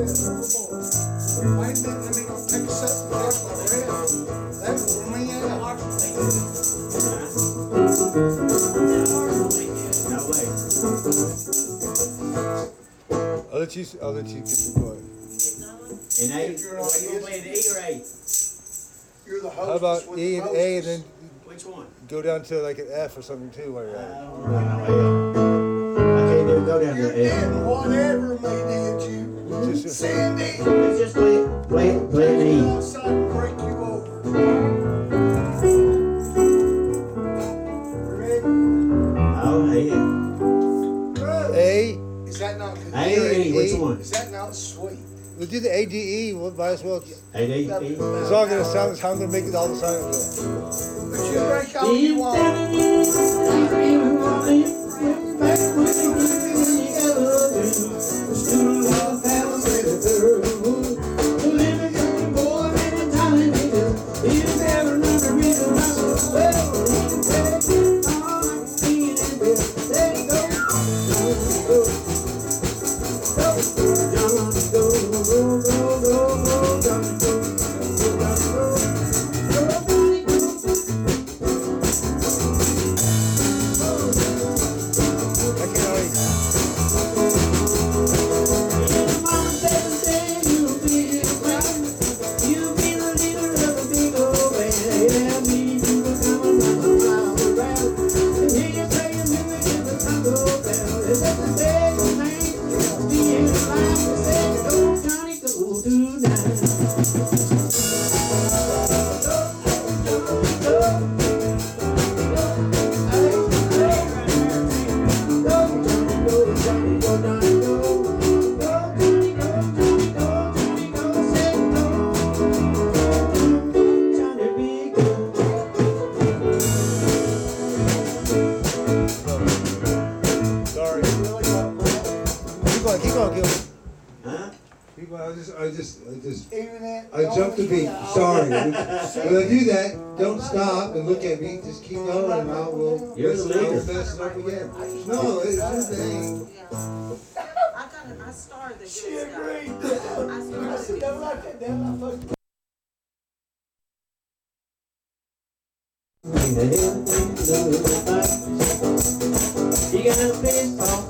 Wait a minute, let me take a sip of this while. That wore me out. No way. I'll let you, I'll let you keep going. In A, If you're what on you gonna play in or A? You're the How about E and A and then Which one? go down to like an F or something too while you're at it? don't I can't do, go down You're to F. whatever me did. Just- just- Cindy. Let's just play, play, play Take an you E. outside break you over. Ready? Oh, hey, Good. A, Is that not good? A or which one? Is that not sweet? we'll do the A, D, E, we'll might as well. A, D, E. It's all gonna sound, how I'm gonna make it all the sound. But you break all you want. I Keep going, keep going, Gilbert. Huh? Keep going, I just, I just, I just, Even it. I jumped the beat, sorry. When I do that, don't stop and look at me, just keep going and I will. You're the I'll leader. mess it up again. No, it's your thing. I got it, I started the She agreed. I I started said, the don't that, don't like that. You got a big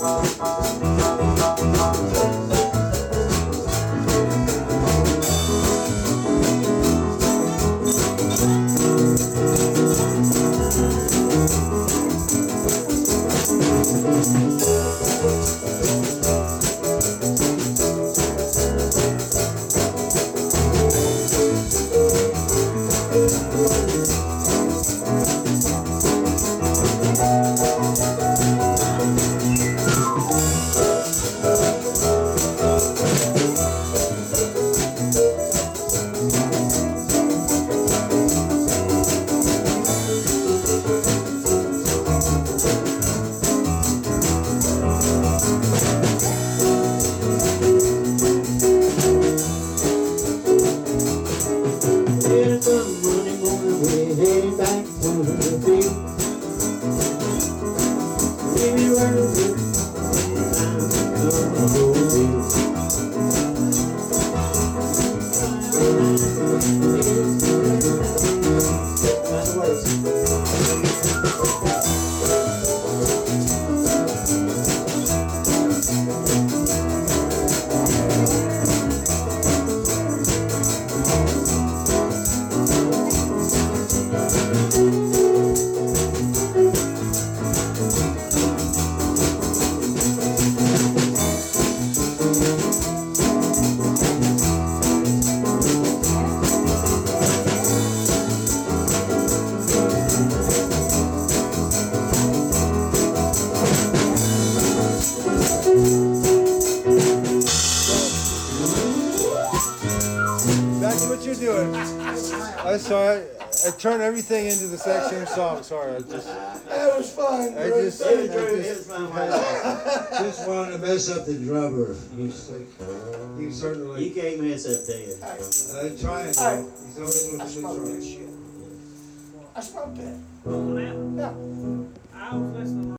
There's I'm sorry. I turned everything into the exact same song. Sorry, I just, That was fun, I just, It was I just, was just wanted to mess up the drummer. He's like, he's You certainly. can't mess up there. I'm trying. Though. He's always I looking smoked to that try. I smoked that. Yeah. I was listening